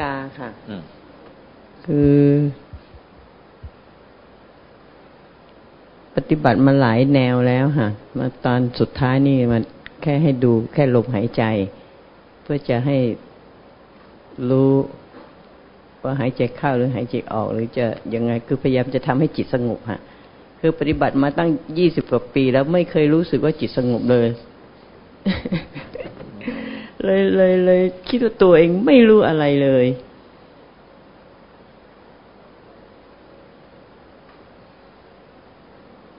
จารย์ค่ะค่ะกนิกาค่ะอืมคือ ปฏิบัติมาหลายแนวแล้วค่ะ มาตอนสุดท้ายนี่มันแค่ให้ดูแค่ลมหายใจ เพื่อจะให้รู้ว่าหายใจเข้าหรือหายใจออก หรือจะยังไงคือพยายามจะทำให้จิตสงบค่ะคือปฏิบัติมาตั้งยี่สิบกว่าปี แล้วไม่เคยรู้สึกว่าจิตสงบเลย เลยเลยเลยคิดว่าตัวเองไม่รู้อะไรเลย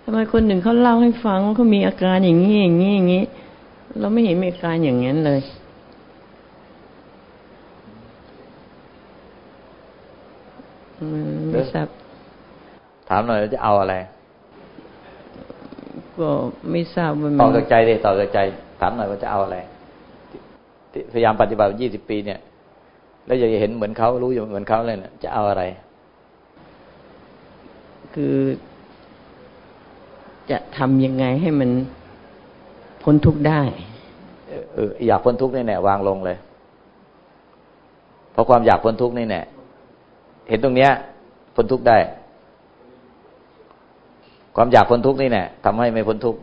ทำไมคนหนึ่งเขาเล่าให้ฟังว่าเขามีอาการอย่างนี้อย่างนี้อย่างนี้ เราไม่เห็นมีอาการอย่างนั้นเลยอืมไม่ทราบถามหน่อยว่าจะเอาอะไร ก็ไม่ทราบว่าตมัอบจากใจเลยตอบจากใจ ถามหน่อยว่าจะเอาอะไรที่ พยายามปฏิบัติยี่สิบปีเนี่ย แล้วอยากจะเห็นเหมือนเขารู้อยู่เหมือนเขาเลยเนี่ยจะเอาอะไร คือจะทำยังไงให้มันพ้นทุกข์ได้เออเอออยากพ้นทุกข์นี่แน่วางลงเลย เพราะความอยากพ้นทุกข์นี่แน่เห็นตรงเนี้ยพ้นทุกข์ได้ ความอยากพ้นทุกข์นี่แน่ทำให้ไม่พ้นทุกข์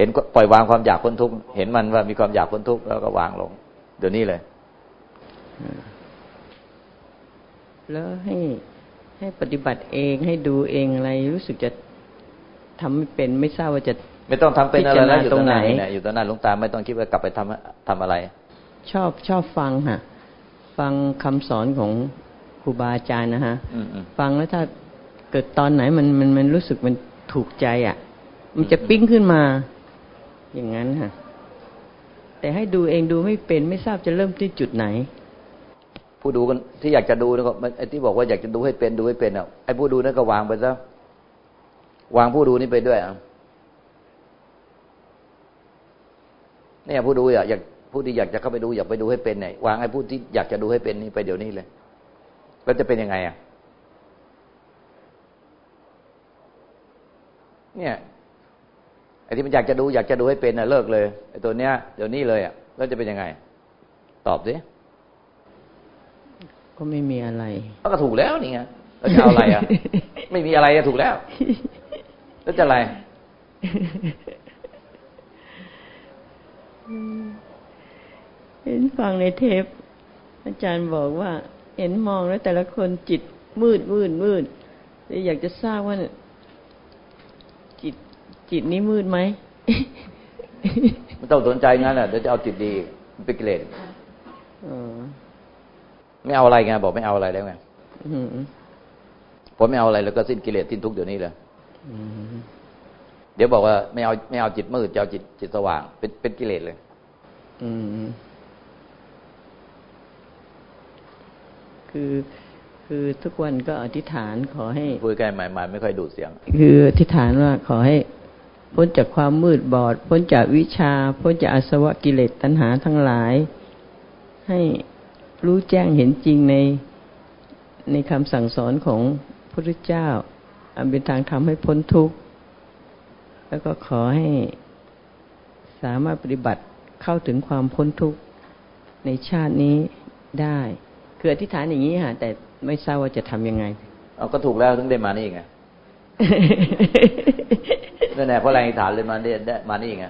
เห็นก็ปล่อยวางความอยากพ้นทุกข์เห็นมันว่ามีความอยากพ้นทุกข์แล้วก็วางลง เดี๋ยวนี้เลย แล้วให้ให้ปฏิบัติเองให้ดูเองอะไรรู้สึกจะทำไม่เป็นไม่ทราบว่าจะ ไม่ต้องทำเป็นอะไรแล้วอยู่ตรงไหนพิจารณาตรงไหนเนี่ยอยู่ตรงนั้นหลวงตาไม่ต้องคิดว่ากลับไปทำทำอะไร ชอบชอบฟังค่ะฟังคำสอนของครูบาอาจารย์นะฮะอืมอืมฟังแล้วถ้าเกิดตอนไหนมันมันมันรู้สึกมันถูกใจอะ มันจะปิ้งขึ้นมา อย่างนั้นค่ะแต่ให้ดูเองดูไม่เป็นไม่ทราบจะเริ่มที่จุดไหน ผู้ดูกันที่อยากจะดูนะก็มันไอ้ที่บอกว่าอยากจะดูให้เป็นดูให้เป็นอะไอ้ผู้ดูนั่นก็วางไปซะวางผู้ดูนี่ไปด้วยอะเนี่ยผู้ดูอะอยากผู้ที่อยากจะเข้าไปดูอยากไปดูให้เป็นเนี่ยวางไอ้ผู้ที่อยากจะดูให้เป็นนี่ไปเดี๋ยวนี้เลยแล้วจะเป็นยังไงอะเนี่ย อ้ที่มันอยากจะดูอยากจะดูให้เป็นน่ะเลิกเลยไอ้ตัวเนี้ยเดี๋ยวนี้เลยอะแล้วจะเป็นยังไง ตอบสิก็ไม่มีอะไรก็ถูกแล้วนี่ไงแล้วจะเอาอะไรอะ ไม่มีอะไรอะถูกแล้ว แล้วจะอะไรเห็นฟังในเทป อาจารย์บอกว่า เห็นมองแล้วแต่ละคนจิตมืดมืดมืดเลยอยากจะทราบว่าจิต จิตนี้มืดไหมไม่ต้องสนใจงั้นแหละเดี๋ยวจะเอาจิตดีมันเป็นกิเลสอ๋อไม่เอาอะไรไงบอกไม่เอาอะไรแล้วไงอืมพอไม่เอาอะไรแล้วก็สิ้นกิเลสสิ้นทุกข์เดี๋ยวนี้เลยอืมเดี๋ยวบอกว่าไม่เอาไม่เอาจิตมืดจะเอาจิตจิตสว่าง เป็นเป็นกิเลสเลย อืมคือคือทุกวันก็อธิษฐานขอให้พูดใกล้ใหม่ๆไม่ค่อยดูดเสียง คืออธิษฐานว่าขอให้ พ้นจากความมืดบอด พ้นจากวิชา พ้นจากอาสวะกิเลสตัณหาทั้งหลาย ให้รู้แจ้งเห็นจริงในในคำสั่งสอนของพระพุทธเจ้า อันเป็นทางทำให้พ้นทุกข์ แล้วก็ขอให้สามารถปฏิบัติเข้าถึงความพ้นทุกข์ในชาตินี้ได้ คืออธิษฐานอย่างนี้ค่ะแต่ไม่ทราบว่าจะทำยังไง เอาก็ถูกแล้วถึงได้มานี่ไง นั่นแหละเพราะแรงอธิษฐานเลยมาได้ได้มานี่ไง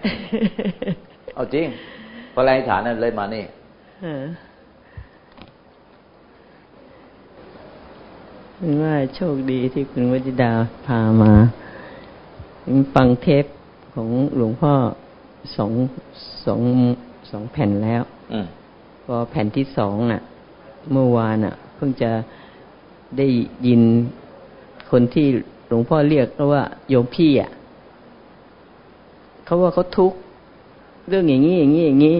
เอาจริงเพราะแรงอธิษฐานนั่นเลยมานี่เออเป็นว่าโชคดีที่คุณวจิดาพามาฟังเทปของหลวงพ่อสองสองสองแผ่นแล้วอืมพอแผ่นที่สองน่ะ เมื่อวานน่ะ เพิ่งจะได้ยินคนที่หลวงพ่อเรียกว่าโยมพี่อะ เขาว่าเขาทุกข์เรื่องอย่างนี้อย่างนี้อย่างนี้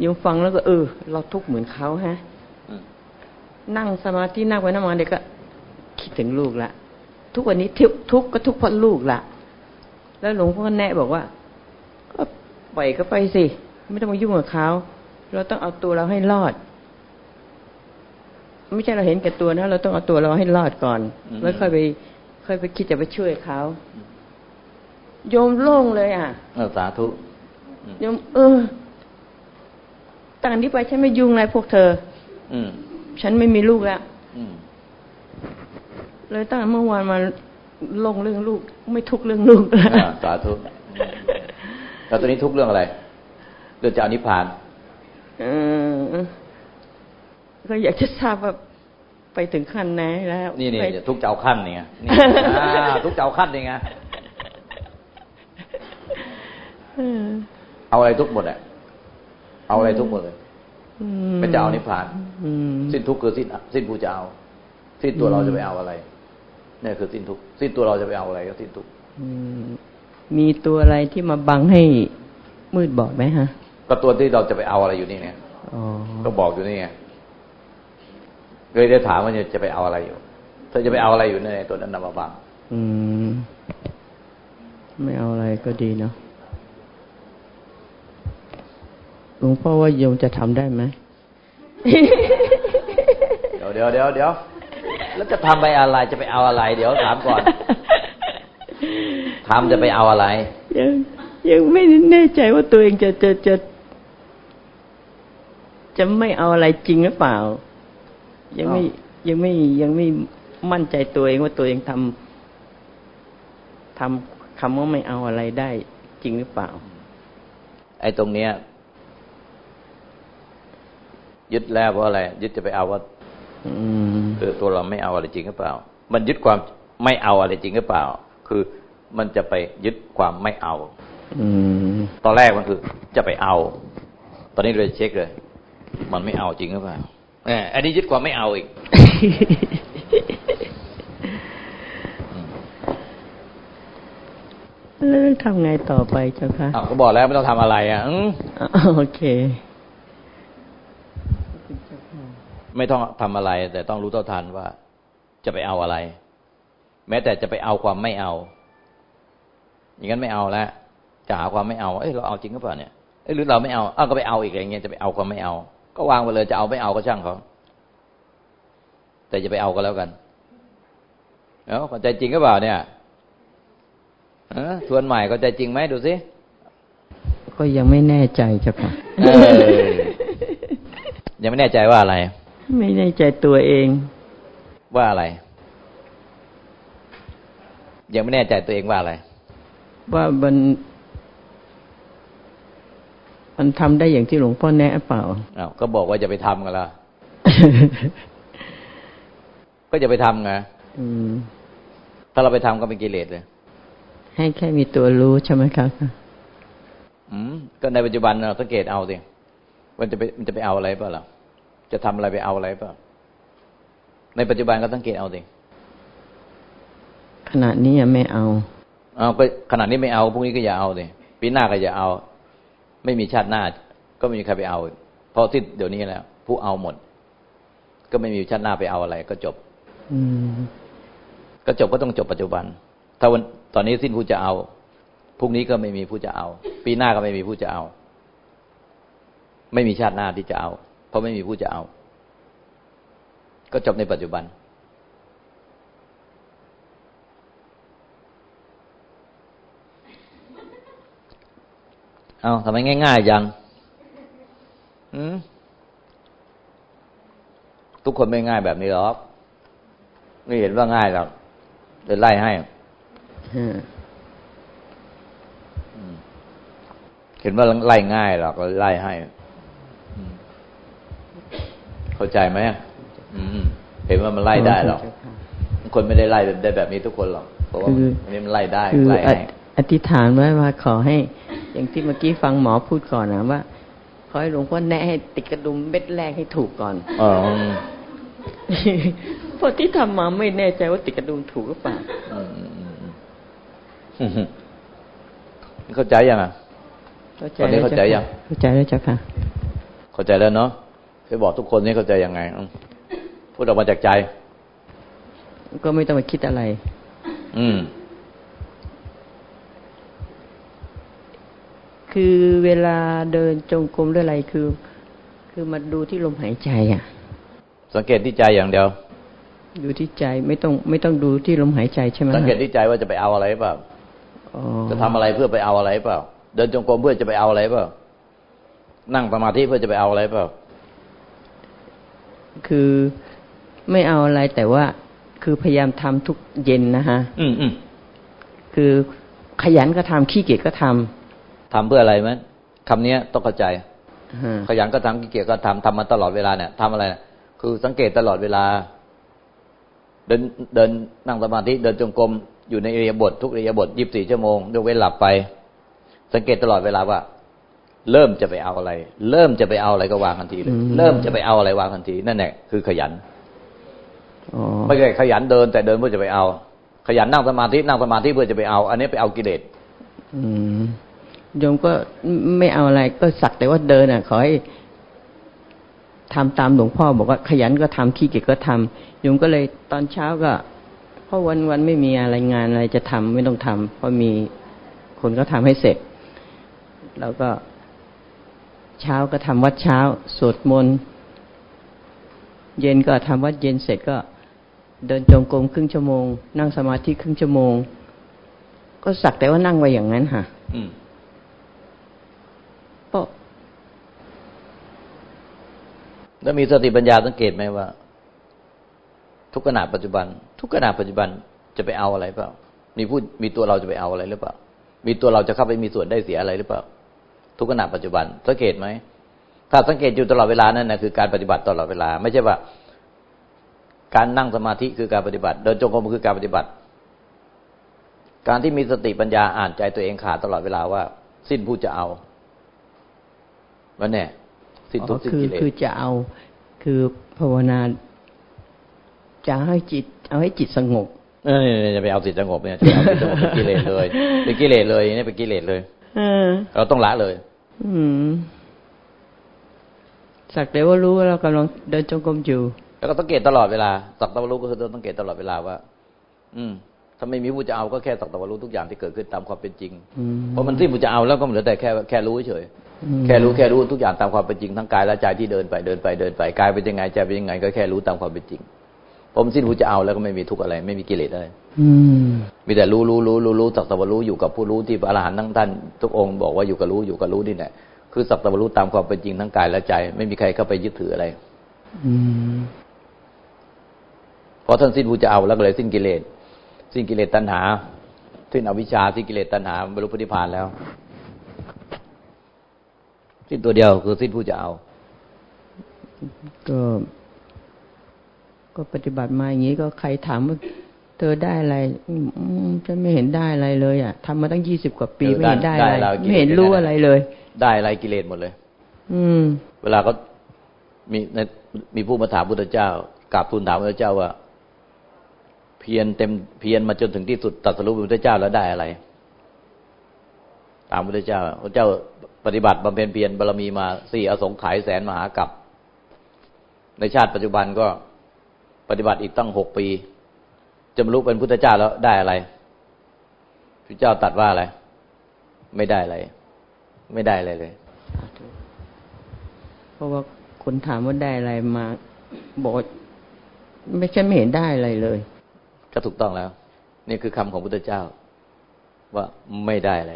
โยมฟังแล้วก็เออ เราทุกข์เหมือนเขาฮะนั่งสมาธินั่งไปนั่งมาเด็กก็ คิดถึงลูกละทุกวันนี้ทุกทุกข์ก็ทุกข์เพราะลูกละแล้วหลวงพ่อแนะบอกว่า ก็ปล่อยก็ไปสิ ไม่ต้องมายุ่งกับเขาเราต้องเอาตัวเราให้รอด ไม่ใช่เราเห็นแก่ตัวนะเราต้องเอาตัวเราให้รอดก่อน แล้วค่อยไปค่อยไปคิดจะไปช่วยเขา โยมโล่งเลยอะเออสาธุอืมโยม เออตั้งนี้ไปฉันไม่ยุ่งอะไรพวกเธอ อืม ฉันไม่มีลูกแล้วอืมเลยตั้งแต่เมื่อวานมาลงเรื่องลูก ไม่ทุกข์เรื่องลูกแล้วอ่าสาธุแล้วตอนนี้ทุกข์เรื่องอะไรเรื่องจะเอานิพพานเออก็อยากจะทราบว่าไปถึงขั้นไหนแล้ว นี่นี่ไปทุกข์จะเอาขั้นนี่ไงนี่อ่าทุกข์จะเอาขั้นนี่ไง เออเอาอะไรทุกข์หมดอะเอาอะไรทุกข์หมดเลยอืไม่จะเอานิพพานอืมสิ้นทุกข์คือสิ้นสิ้นผู้จะเอา สิ้นตัวเราจะไปเอาอะไรนี่คือสิ้นทุกข์สิ้นตัวเราจะไปเอาอะไรก็สิ้นทุกข์อืมมีตัวอะไรที่มาบังให้มืดบอดไหมฮะ ก็ตัวที่เราจะไปเอาอะไรอยู่นี่ไงอ๋อก็บอกอยู่นี่ไงเลยได้ถามว่าจะไปเอาอะไรอยู่เธอจะไปเอาอะไรอยู่ในตัวนั้นนำมาบังอืม ไม่เอาอะไรก็ดีเนาะ หลวงพ่อว่าโยมจะทำได้ไหมเดี๋ยวเดี๋ยวเดี๋ยวเดี๋ยวแล้วจะทำไปอะไรจะไปเอาอะไร เดี๋ยวถามก่อนทำจะไปเอาอะไร ยังยังไม่แน่ใจว่าตัวเองจะจะจะ จะไม่เอาอะไรจริงหรือเปล่า ยังไม่อ้าวยังไม่ยังไม่มั่นใจตัวเองว่าตัวเองทำทำคำว่าไม่เอาอะไรได้จริงหรือเปล่า ไอ้ตรงเนี้ย ยึดแล้วเพราะอะไร ยึดจะไปเอาว่าอืมเออตัวเราไม่เอาอะไรจริงหรือเปล่า มันยึดความไม่เอาอะไรจริงหรือเปล่า คือมันจะไปยึดความไม่เอาอืมตอนแรกมันคือ จะไปเอา ตอนนี้เลยเช็คเลย มันไม่เอาจริงหรือเปล่าแหมอันนี้ยึดความไม่เอาอีกแล้วทำไงต่อไปเจ้าคะอ้าวก็บอกแล้วไม่ต้องทำอะไรอะอืมอ๋อโอเค ไม่ต้องทำอะไร แต่ต้องรู้เท่าทันว่าจะไปเอาอะไร แม้แต่จะไปเอาความไม่เอา อย่างนั้นไม่เอาแล้วจะหาความไม่เอา เอ้ยเราเอาจริงหรือเปล่าเนี่ยเอ้ยหรือเราไม่เอาอ้าวก็ไปเอาอีกอะไรเงี้ยจะไปเอาความไม่เอา ก็วางไปเลยจะเอาไม่เอาก็ช่างเขาแต่จะไปเอาก็แล้วกันเอ้าเข้าใจจริงหรือเปล่าเนี่ยเออทวนใหม่เข้าใจจริงไหมดูสิก็ยังไม่แน่ใจเจ้าค่ะเออยังไม่แน่ใจว่าอะไร ไม่แน่ใจตัวเอง ว่าอะไร ยังไม่แน่ใจตัวเองว่าอะไร ว่ามัน มันทำได้อย่างที่หลวงพ่อแนะเปล่าอ้าวก็บอกว่าจะไปทำกันละก็จะไปทำไงอืมถ้าเราไปทำก็เป็นกิเลสเลย ให้แค่มีตัวรู้ใช่ไหมครับอืมก็ในปัจจุบันเราสังเกตเอาสิมันจะไปมันจะไปเอาอะไรเปล่าล่ะ จะทำอะไรไปเอาอะไรเปล่าในปัจจุบันก็สังเกตเอาสิขณะนี้ยังไม่เอาเอาก็ขนาดนี้ไม่เอาพรุ่งนี้ก็อย่าเอาสิปีหน้าก็อย่าเอา ไม่มีชาติหน้า ก็ไม่มีใครไปเอาอีกเพราะที่เดี๋ยวนี้แล้วผู้เอาหมด ก็ไม่มีชาติหน้าไปเอาอะไร ก็จบ อืมก็จบก็ต้องจบปัจจุบัน ถ้าวันตอนนี้สิ้นผู้จะเอาพรุ่งนี้ก็ไม่มีผู้จะเอา ปีหน้าก็ไม่มีผู้จะเอา ไม่มีชาติหน้าที่จะเอา เพราะไม่มีผู้จะเอา ก็จบในปัจจุบัน เอาทำไมง่ายๆยังอืมทุกคนไม่ง่ายแบบนี้หรอกไม่เห็นว่าง่ายหรอกเลยไล่ให้ฮะเห็นว่าไล่ง่ายหรอกเลยไล่ให้อืม เข้าใจไหมอืมเห็นว่ามันไล่ได้หรอกคนไม่ได้ไล่ได้แบบนี้ทุกคนหรอกเพราะว่าคืออันนี้มันไล่ได้คือไล่อให้อธิษฐานไว้ว่าขอให้ อย่างที่เมื่อกี้ฟังหมอพูดก่อนนะว่าขอให้หลวงพ่อแนะให้ติดกระดุมเม็ดแรกให้ถูกก่อนอ๋อเพราะที่ทำมาไม่แน่ใจว่าติดกระดุมถูกหรือเปล่าอืมอืมอืมอืมเข้าใจยังอะเข้าใจตอนนี้เข้าใจยังเข้าใจแล้วเจ้าค่ะ เข้าใจแล้วเนาะ ไปบอกทุกคนนี่เข้าใจยังไงอืมพูดออกมาจากใจ ก็ไม่ต้องไปคิดอะไร อืม คือเวลาเดินจงกรมหรืออะไรคือ คือมาดูที่ลมหายใจอะ สังเกตที่ใจอย่างเดียวดูที่ใจไม่ต้องไม่ต้องดูที่ลมหายใจใช่ไหมสังเกตที่ใจว่าจะไปเอาอะไรเปล่าอ๋อจะทำอะไรเพื่อไปเอาอะไรเปล่า เดินจงกรมเพื่อจะไปเอาอะไรเปล่า นั่งสมาธิเพื่อจะไปเอาอะไรเปล่า คือไม่เอาอะไรแต่ว่าคือพยายามทำทุกเย็นนะฮะอืมอืมคือขยันก็ทำขี้เกียจก็ทำทำเพื่ออะไรไหมคำนี้ต้องเข้าใจฮะขยันก็ทำขี้เกียจก็ทำทำมาตลอดเวลาเนี่ยทำอะไรนะคือสังเกตตลอดเวลา เดินเดินนั่งสมาธิเดินจงกรมอยู่ในเรียาบท ทุกเรียาบทยีิบสี่ชั่วโมงยกเว้นหลับไป สังเกตตลอดเวลาว่า เริ่มจะไปเอาอะไร เริ่มจะไปเอาอะไรก็วางทันทีเลย เริ่มจะไปเอาอะไรวางทันที นั่นแหละคือขยันอ๋อไม่ใช่ขยันเดิน แต่เดินเพื่อจะไปเอา ขยันนั่งสมาธินั่งสมาธิเพื่อจะไปเอา อันนี้ไปเอากิเลสอืมโยมก็ไม่เอาอะไรก็สักแต่ว่าเดินอะ ขอให้ทำตามหลวงพ่อบอกว่าขยันก็ทำขี้เกียจก็ทำโยมก็เลยตอนเช้าก็เพราะวันวันไม่มีอะไรงานอะไรจะทำไม่ต้องทำเพราะมีคนก็ทำให้เสร็จ แล้วก็ เช้าก็ทำวัดเช้า สวดมนต์เย็นก็ทำวัดเย็นเสร็จก็เดินจงกรมครึ่งชั่วโมง นั่งสมาธิครึ่งชั่วโมง ก็สักแต่ว่านั่งไว้อย่างนั้นค่ะอืมเพราะแล้วมีสติปัญญาสังเกตไหมว่า ทุกขณะปัจจุบัน ทุกขณะปัจจุบันจะไปเอาอะไรเปล่ามีผู้มีตัวเราจะไปเอาอะไรหรือเปล่า มีตัวเราจะเข้าไปมีส่วนได้เสียอะไรหรือเปล่า ทุกขณะปัจจุบัน สังเกตไหมถ้าสังเกตอยู่ตลอดเวลานั่นนะคือการปฏิบัติตลอดเวลา ไม่ใช่ว่า การนั่งสมาธิคือการปฏิบัติ เดินจงกรมคือการปฏิบัติ การที่มีสติปัญญาอ่านใจตัวเองขาดตลอดเวลาว่า สิ้นผู้จะเอาวันแน่สิ้นทุกข์สิ้นคือกิเลสคือจะเอาคือภาวนาจะให้จิต เอาให้จิตสงบเออเนี่ยจะไปเอาสิทธิสงบเนี่ยจะเอาสิทธิสงบเป็นกิเลสเลยเป็นกิเลสเลยเนี่ยเป็นกิเลสเลยเออเราต้องละเลย อืมสักแต่ว่ารู้ว่าเรากำลังเดินจงกรมอยู่ แล้วก็สังเกตตลอดเวลา สักตะวันรู้ก็คือต้องสังเกตตลอดเวลาว่า อืมถ้าไม่มีผู้จะเอาก็แค่สักตะวันรู้ทุกอย่างที่เกิดขึ้นตามความเป็นจริงอืมเพราะมันที่ผู้จะเอาแล้วก็เหลือแต่แค่แค่รู้เฉยอืมแค่รู้แค่รู้ทุกอย่างตามความเป็นจริงทั้งกายและใจที่เดินไปเดินไปเดินไปกายเป็นยังไงใจเป็นยังไงก็แค่รู้ตามความเป็นจริง ผมสิ้นผู้จะเอาแล้วก็ไม่มีทุกข์อะไร ไม่มีกิเลสอะไรอืมมีแต่รู้รู้รู้รู้รู้สักแตว่ารู้อยู่กับผู้รู้ที่พระอรหันต์ทั้งท่านทุกองค์บอกว่าอยู่กับรู้อยู่กับรู้นี่แหละคือสักแตว่ารู้ตามความเป็นจริงทั้งกายและใจ ไม่มีใครเข้าไปยึดถืออะไรอืมเพราะท่านสิ้นผู้จะเอาแล้วก็เลยสิ้นกิเลสสิ้นกิเลสตัณหาสิ้นอวิชชาสิ้นกิเลสตัณหาบรรลุพระนิพพานแล้ว สิ้นตัวเดียวคือสิ้นผู้จะเอา ก็ ก็ปฏิบัติมาอย่างนี้ก็ใครถามว่าเธอได้อะไรอืมอืมฉันไม่เห็นได้อะไรเลย อะทำมาตั้งยี่สิบกว่าปีเออไม่เห็นได้อะไรได้แล้วกิเลสไม่เห็นรู้อะไรเลย ได้อะไรกิเลสหมดเลย อืม เวลาเขามีในมีผู้มาถามพุทธเจ้ากราบทูลถามพุทธเจ้าว่า เพียรเต็มเพียรมาจนถึงที่สุดตรัสรู้เป็นพุทธเจ้าแล้วได้อะไร ตามพุทธเจ้าพระเจ้าปฏิบัติบำเพ็ญเพียรบารมีมาสี่อสงไขยแสนมหากัปในชาติปัจจุบันก็ ปฏิบัติอีกตั้งหกปีจะบรรลุเป็นพุทธเจ้าแล้วได้อะไรพระเจ้าตรัดว่าอะไร ไม่ได้อะไร ไม่ได้อะไรเลย เพราะว่าคนถามว่าได้อะไรมาบอกว่าไม่ใช่ไม่เห็นได้อะไรเลย ก็ถูกต้องแล้ว นี่คือคำของพุทธเจ้า ว่าไม่ได้อะไร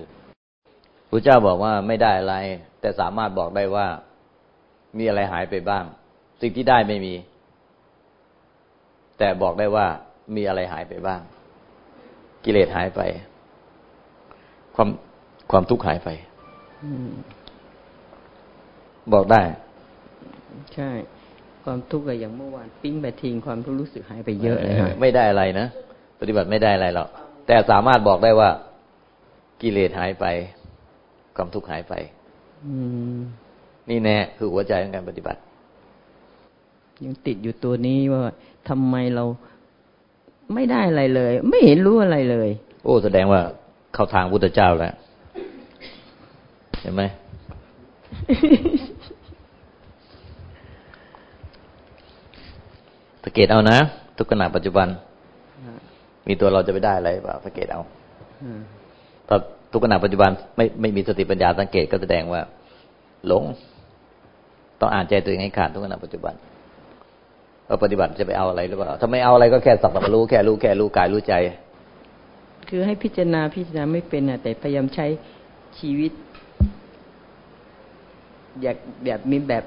พระเจ้าบอกว่าไม่ได้อะไร แต่สามารถบอกได้ว่า มีอะไรหายไปบ้าง สิ่งที่ได้ไม่มี แต่บอกได้ว่ามีอะไรหายไปบ้าง กิเลสหายไป ความความทุกข์หายไปอืมบอกได้ ใช่ ความทุกข์อะอย่างเมื่อวานปิ้งไปทิ้งความทุกข์รู้สึกหายไปเยอะเลยค่ะไม่ได้อะไรนะปฏิบัติไม่ได้อะไรหรอกแต่สามารถบอกได้ว่า กิเลสหายไป ความทุกข์หายไปอืมนี่แน่คือหัวใจของการปฏิบัติ ยังติดอยู่ตัวนี้ว่า ทำไมเราไม่ได้อะไรเลย ไม่เห็นรู้อะไรเลย โอ้แสดงว่าเข้าทางพุทธเจ้าแล้วเห็นไหมสังเกตเอานะ ทุกขณะปัจจุบัน มีตัวเราจะไปได้อะไรเปล่าสังเกตเอาอืมถ้าทุกขณะปัจจุบันไม่ไม่มีสติปัญญาสังเกตก็แสดงว่า หลง ต้องอ่านใจตัวเองให้ขาดทุกขณะปัจจุบัน ว่าปฏิบัติจะไปเอาอะไรหรือเปล่าถ้าไม่เอาอะไรก็แค่สักแต่ว่ารู้แค่รู้แค่รู้กายรู้ใจ คือให้พิจารณาพิจารณาไม่เป็นอะแต่พยายามใช้ชีวิต อยากแบบมีแบบ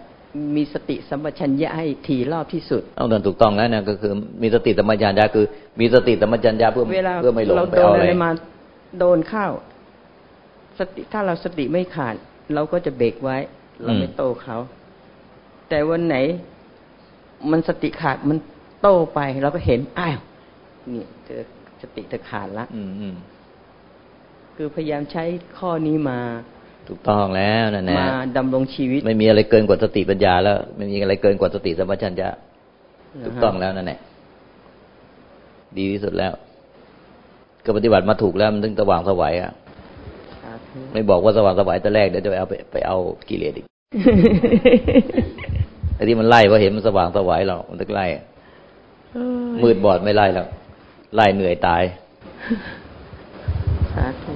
มีสติสัมปชัญญะให้ถี่รอบที่สุดต้องเดินถูกต้องแล้วเนี่ยก็คือ มีสติสัมปชัญญะคือ มีสติสัมปชัญญะเพื่อเวลาเพื่อไม่หลงเราไปโดเอานอะอะไรไรมาโดนเข้าสติถ้าเราสติไม่ขาด เราก็จะเบรกไว้ เราไม่โตเขา แต่วันไหน มันสติขาดมันโตไปเราก็เห็นอ้าวนี่เธอสติเธอขาดละอืมอืมคือพยายามใช้ข้อนี้มา ถูกต้องแล้วนั่นแหละมาดำรงชีวิต ไม่มีอะไรเกินกว่าสติปัญญาแล้ว ไม่มีอะไรเกินกว่าสติสัมปชัญญะนะฮะถูกต้องแล้วนั่นแหละดีที่สุดแล้ว ก็ปฏิบัติมาถูกแล้วมันถึงสว่างสวัยอะสาธุไม่บอกว่าสว่างสวัยแต่แรกเดี๋ยวจะไปเอาไปไปเอากิเลสอีก ไอ้ที่มันไล่เพราะเห็นมันสว่างสวัยหรอกมันถึงไล่มืดบอดไม่ไล่แล้วไล่เหนื่อยตายสาธุ